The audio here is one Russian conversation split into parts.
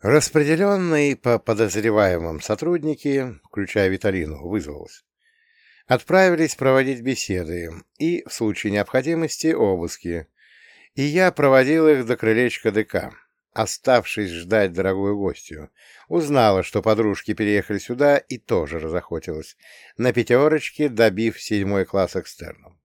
Распределенные по подозреваемым сотрудники, включая Виталину, вызвалась. Отправились проводить беседы и, в случае необходимости, обыски. И я проводил их до крылечка ДК, оставшись ждать дорогую гостью. Узнала, что подружки переехали сюда и тоже разохотилась, на пятерочке добив седьмой класс экстерном.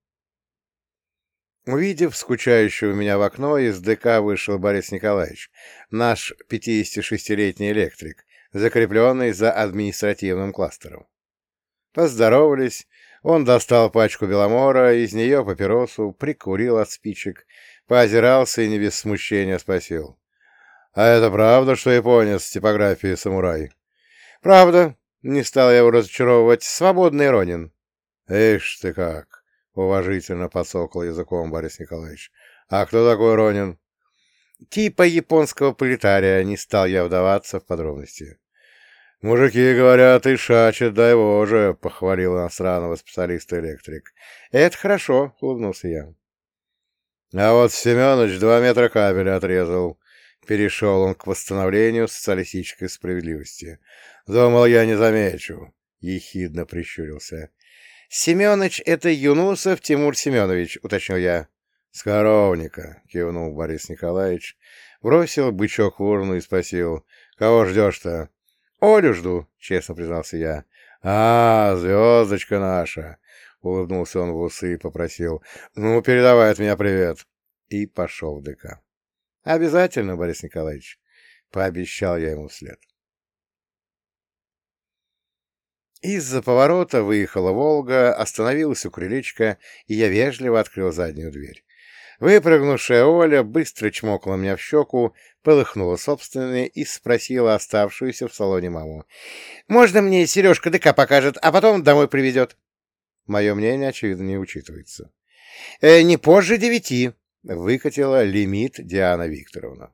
Увидев скучающего меня в окно, из ДК вышел Борис Николаевич, наш 56-летний электрик, закрепленный за административным кластером. Поздоровались, он достал пачку беломора, из нее папиросу, прикурил от спичек, поозирался и не без смущения спросил. — А это правда, что японец с типографией самурай? — Правда, — не стал я его разочаровывать, — свободный Ронин. — Ишь ты как! — уважительно подсокал языком Борис Николаевич. — А кто такой Ронин? — Типа японского политария, не стал я вдаваться в подробности. — Мужики говорят, и шачет, дай боже, — похвалил иностранного специалиста-электрик. — Это хорошо, — улыбнулся я. — А вот Семенович два метра кабеля отрезал. Перешел он к восстановлению социалистической справедливости. Думал, я не замечу. Ехидно прищурился. «Семеныч — это Юнусов Тимур Семенович», — уточнил я. «С коровника», — кивнул Борис Николаевич, бросил бычок в урну и спросил, «Кого ждешь-то?» «Олю жду», — честно признался я. «А, звездочка наша!» — улыбнулся он в усы и попросил. «Ну, передавай от меня привет!» И пошел в ДК. «Обязательно, Борис Николаевич!» — пообещал я ему вслед. Из-за поворота выехала «Волга», остановилась у крылечка, и я вежливо открыл заднюю дверь. Выпрыгнувшая Оля быстро чмокла меня в щеку, полыхнула собственной и спросила оставшуюся в салоне маму. «Можно мне Сережка ДК покажет, а потом домой приведет?» Мое мнение, очевидно, не учитывается. «Э, «Не позже девяти», — выкатила лимит Диана Викторовна.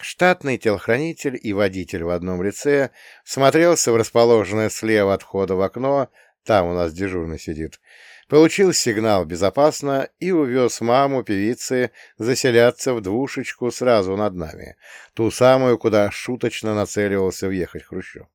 Штатный телохранитель и водитель в одном лице смотрелся в расположенное слева от входа в окно, там у нас дежурный сидит, получил сигнал безопасно и увез маму певицы заселяться в двушечку сразу над нами, ту самую, куда шуточно нацеливался въехать Хрущев.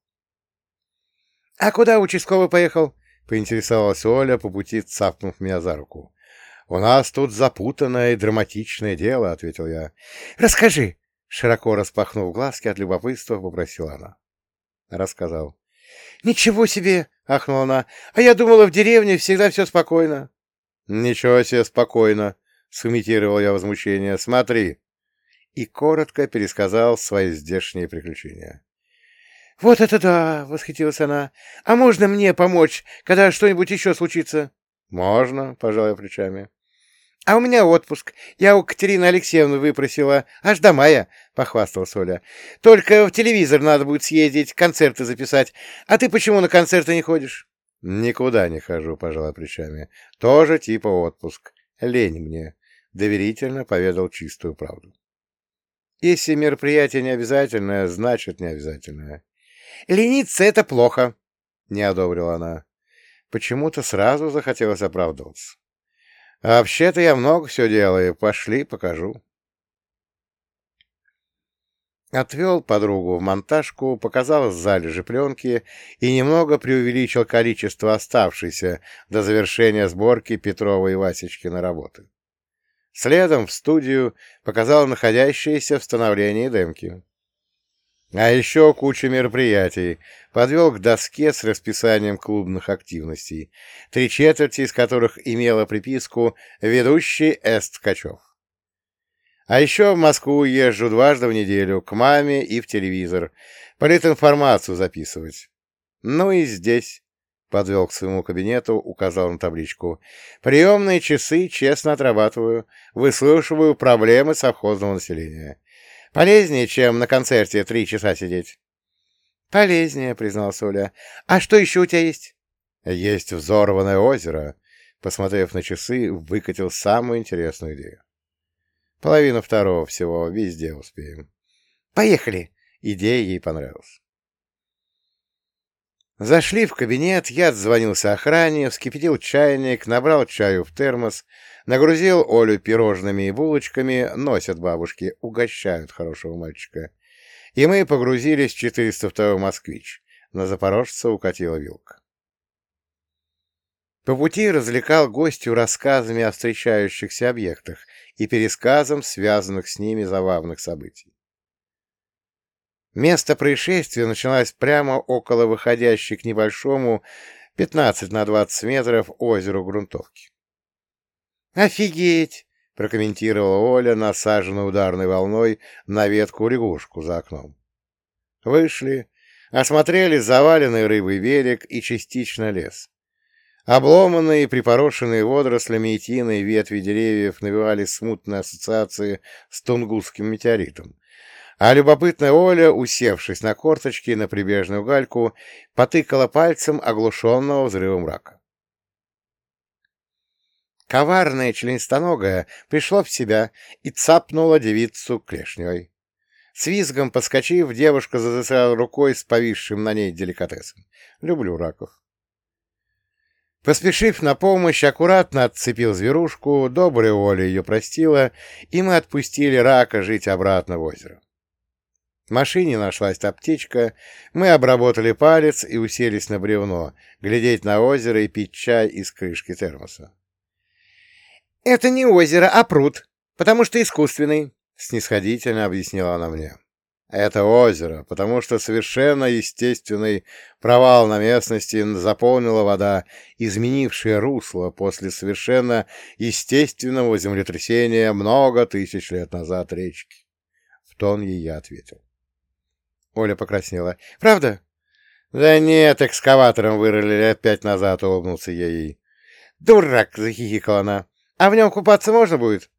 — А куда участковый поехал? — поинтересовалась Оля, по пути цапнув меня за руку. — У нас тут запутанное и драматичное дело, — ответил я. — Расскажи, Широко распахнув глазки от любопытства, попросила она. Рассказал. «Ничего себе!» — ахнула она. «А я думала, в деревне всегда все спокойно». «Ничего себе спокойно!» — сымитировал я возмущение. «Смотри!» И коротко пересказал свои здешние приключения. «Вот это да!» — восхитилась она. «А можно мне помочь, когда что-нибудь еще случится?» «Можно», — пожал я плечами. «А у меня отпуск. Я у Катерины Алексеевны выпросила. Аж до мая», — похвасталась Оля. «Только в телевизор надо будет съездить, концерты записать. А ты почему на концерты не ходишь?» «Никуда не хожу», — пожала плечами. «Тоже типа отпуск. Лень мне», — доверительно поведал чистую правду. «Если мероприятие не обязательное, значит не обязательное». «Лениться — это плохо», — не одобрила она. Почему-то сразу захотелось оправдываться. А вообще-то я много все делаю. Пошли, покажу. Отвел подругу в монтажку, показал залежи пленки и немного преувеличил количество оставшейся до завершения сборки Петрова и Васечкина работы. Следом в студию показал находящиеся в становлении демки. А еще куча мероприятий. Подвел к доске с расписанием клубных активностей, три четверти из которых имела приписку «Ведущий Эст Ткачев». А еще в Москву езжу дважды в неделю, к маме и в телевизор, политинформацию записывать. Ну и здесь, — подвел к своему кабинету, указал на табличку, — приемные часы честно отрабатываю, выслушиваю проблемы совхозного населения. Полезнее, чем на концерте три часа сидеть. — Полезнее, — признал Оля. — А что еще у тебя есть? — Есть взорванное озеро. Посмотрев на часы, выкатил самую интересную идею. Половину второго всего, везде успеем. — Поехали! Идея ей понравилась. Зашли в кабинет, я отзвонился охране, вскипятил чайник, набрал чаю в термос, нагрузил Олю пирожными и булочками, носят бабушки, угощают хорошего мальчика. и мы погрузились в 402 «Москвич». На запорожца укатила вилка. По пути развлекал гостю рассказами о встречающихся объектах и пересказом связанных с ними забавных событий. Место происшествия началось прямо около выходящей к небольшому 15 на 20 метров озеру Грунтовки. «Офигеть!» — прокомментировала Оля, насаженная ударной волной на ветку лягушку за окном. Вышли, осмотрели заваленный рыбой берег и частично лес. Обломанные, припорошенные водорослями и тиной ветви деревьев навевали смутные ассоциации с Тунгусским метеоритом, а любопытная Оля, усевшись на корточки на прибрежную гальку, потыкала пальцем оглушенного взрывом рака. Коварная членистоногая пришло в себя и цапнула девицу клешней. С визгом подскочив, девушка задышала рукой с повисшим на ней деликатесом. Люблю раков. Поспешив на помощь, аккуратно отцепил зверушку, добрая Оля ее простила, и мы отпустили рака жить обратно в озеро. В машине нашлась аптечка, мы обработали палец и уселись на бревно, глядеть на озеро и пить чай из крышки термоса. — Это не озеро, а пруд, потому что искусственный, — снисходительно объяснила она мне. — Это озеро, потому что совершенно естественный провал на местности заполнила вода, изменившая русло после совершенно естественного землетрясения много тысяч лет назад речки. В тон ей я ответил. Оля покраснела. «Правда?» «Да нет, экскаватором вырыли лет пять назад», — улыбнулся я ей. «Дурак!» — захихикала она. «А в нем купаться можно будет?»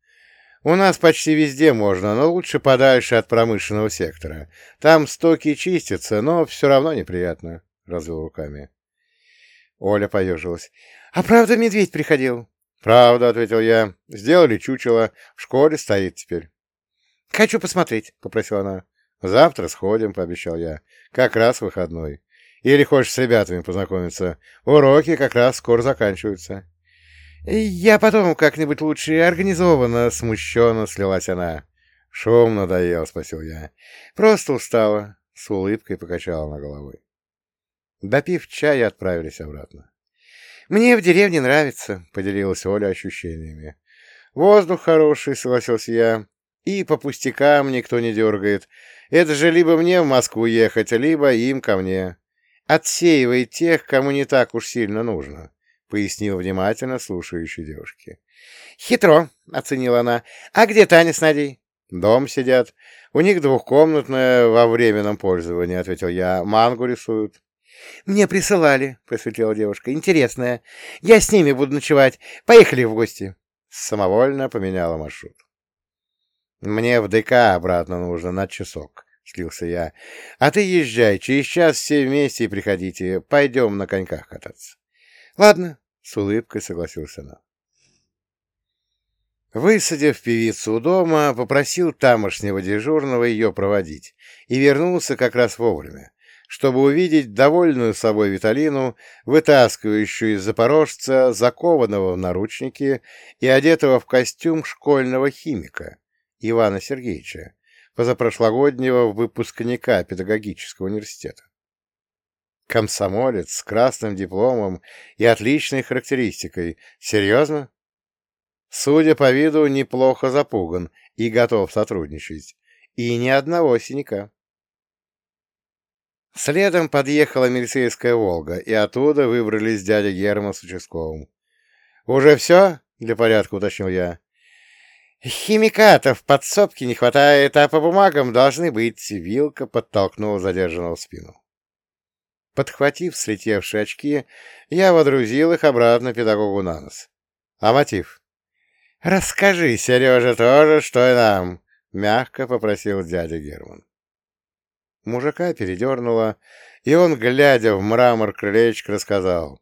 «У нас почти везде можно, но лучше подальше от промышленного сектора. Там стоки чистятся, но все равно неприятно», — развел руками. Оля поежилась. «А правда медведь приходил?» «Правда», — ответил я. «Сделали чучело. В школе стоит теперь». «Хочу посмотреть», — попросила она. «Завтра сходим», — пообещал я. «Как раз выходной. Или хочешь с ребятами познакомиться? Уроки как раз скоро заканчиваются». «Я потом как-нибудь лучше организованно, смущенно слилась она. «Шум надоел», — спросил я. «Просто устала», — с улыбкой покачала на головой. Допив чая, отправились обратно. «Мне в деревне нравится», — поделилась Оля ощущениями. «Воздух хороший», — согласился я. «И по пустякам никто не дергает. Это же либо мне в Москву ехать, либо им ко мне. Отсеивает тех, кому не так уж сильно нужно», — пояснил внимательно слушающей девушке. «Хитро», — оценила она. «А где Таня с Надей?» «Дом сидят. У них двухкомнатная во временном пользовании», — ответил я. «Мангу рисуют». «Мне присылали», — просветлела девушка. «Интересная. Я с ними буду ночевать. Поехали в гости». Самовольно поменяла маршрут. «Мне в ДК обратно нужно на часок», — слился я. «А ты езжай, через час все вместе приходите. Пойдем на коньках кататься». «Ладно», — с улыбкой согласился она. Высадив певицу у дома, попросил тамошнего дежурного ее проводить и вернулся как раз вовремя, чтобы увидеть довольную собой Виталину, вытаскивающую из запорожца, закованного в наручники и одетого в костюм школьного химика, Ивана Сергеевича, позапрошлогоднего выпускника педагогического университета. Комсомолец с красным дипломом и отличной характеристикой. Серьезно? Судя по виду, неплохо запуган и готов сотрудничать. И ни одного синяка. Следом подъехала милицейская «Волга», и оттуда выбрались дядя Герман с участковым. «Уже все?» — для порядка уточнил я. «Химикатов в подсобке не хватает, а по бумагам должны быть», — Вилка подтолкнула задержанного в спину. Подхватив слетевшие очки, я водрузил их обратно педагогу на нос. «А мотив?» «Расскажи, Сережа, тоже, что и нам», — мягко попросил дядя Герман. Мужика передернуло, и он, глядя в мрамор крылечка, рассказал.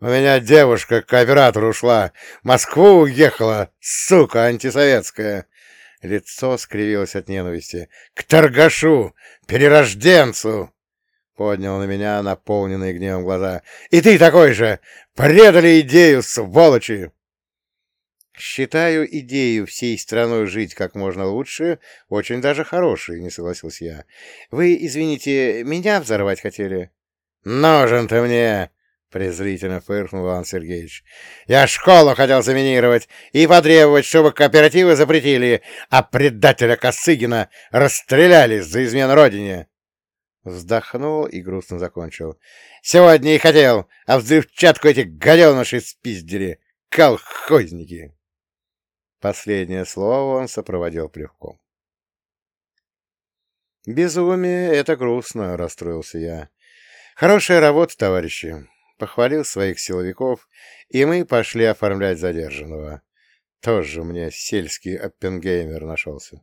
У меня девушка к оператору ушла. Москву уехала, сука антисоветская. Лицо скривилось от ненависти. К торгашу, перерожденцу. Поднял на меня наполненные гневом глаза. И ты такой же! Предали идею, сволочи! «Считаю идею всей страной жить как можно лучше очень даже хорошей», — не согласился я. «Вы, извините, меня взорвать хотели?» «Нужен ты мне!» — презрительно фыркнул Иван Сергеевич. «Я школу хотел заминировать и потребовать, чтобы кооперативы запретили, а предателя Косыгина расстреляли за измену родине!» Вздохнул и грустно закончил. «Сегодня и хотел, а взрывчатку эти гаденыши спиздили! Колхозники!» Последнее слово он сопроводил плевком. «Безумие — это грустно», — расстроился я. «Хорошая работа, товарищи!» Похвалил своих силовиков, и мы пошли оформлять задержанного. Тоже мне сельский оппенгеймер нашелся.